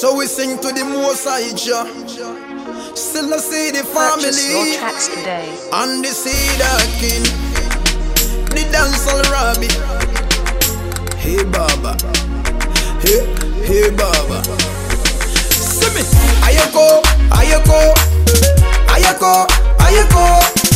So we sing to the most high Jah. Still I see the family and the cedar king. The dancehall rabbit. Hey Baba. Hey, hey Baba. See me. Ayekoo, ayekoo, ayekoo, ayekoo,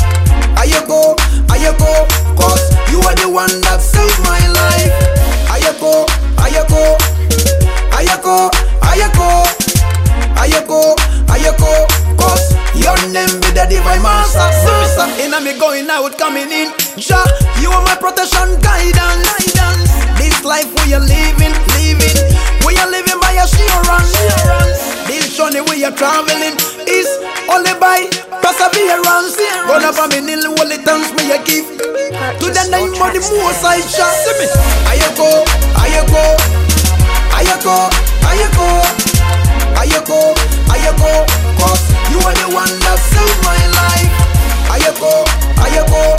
be the divine master. master. In a me going out, coming in. Jah, you are my protection, guidance. guidance. This life we are living, living. We are living by assurance. This journey we are traveling is only by perseverance. Gonna for me nil holy thanks me a give to the name of the most high Jah. See me, ayekoo, ayekoo, ayekoo, ayekoo, ayekoo, ayekoo. Cause you are the one that saved my life. Ayekoo, ayekoo,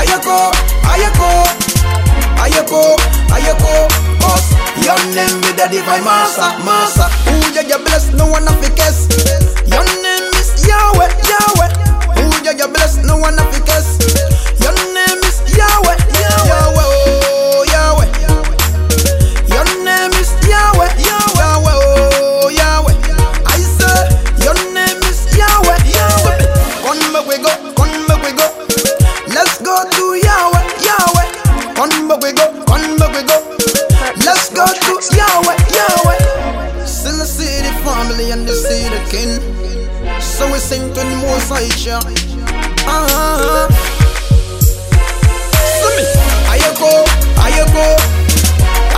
ayekoo, ayekoo, ayekoo, ayekoo. Cause your name be the divine master, master. Who ya ya bless, no one have to guess. Your name see. So we sing to the most high Jah. Ah. See me. Ayekoo, ayekoo,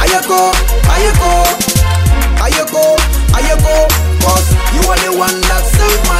ayekoo, ayekoo, ayekoo, ayekoo. Cause you are the one that saved my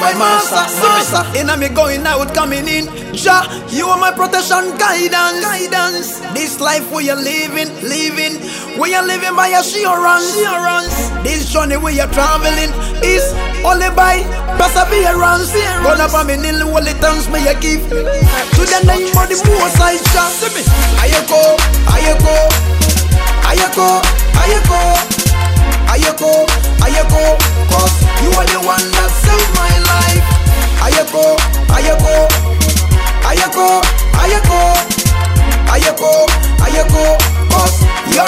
name be the divine master, master. In a me going out, coming in. Jah, you are my protection, guidance, guidance. This life we are living, living. We are living by assurance, assurance. This journey we are traveling is only by perseverance. Gonna for me nil holy thanks me a give to the name of the most high Jah. See me, ayekoo, ayekoo, ayekoo, ayekoo, ayekoo,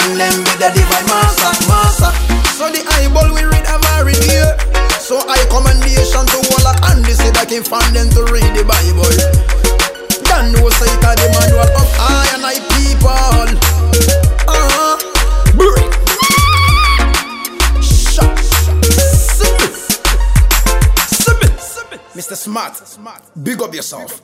your name be the divine master, master. So the eyeball we read have already here. So I commendation to all and this is that can find them to read the Bible. Dan no say it a the manual of I and I people. Uh-huh. Brr. Shut. Sip it. Sip. Mr. Smart, big up yourself.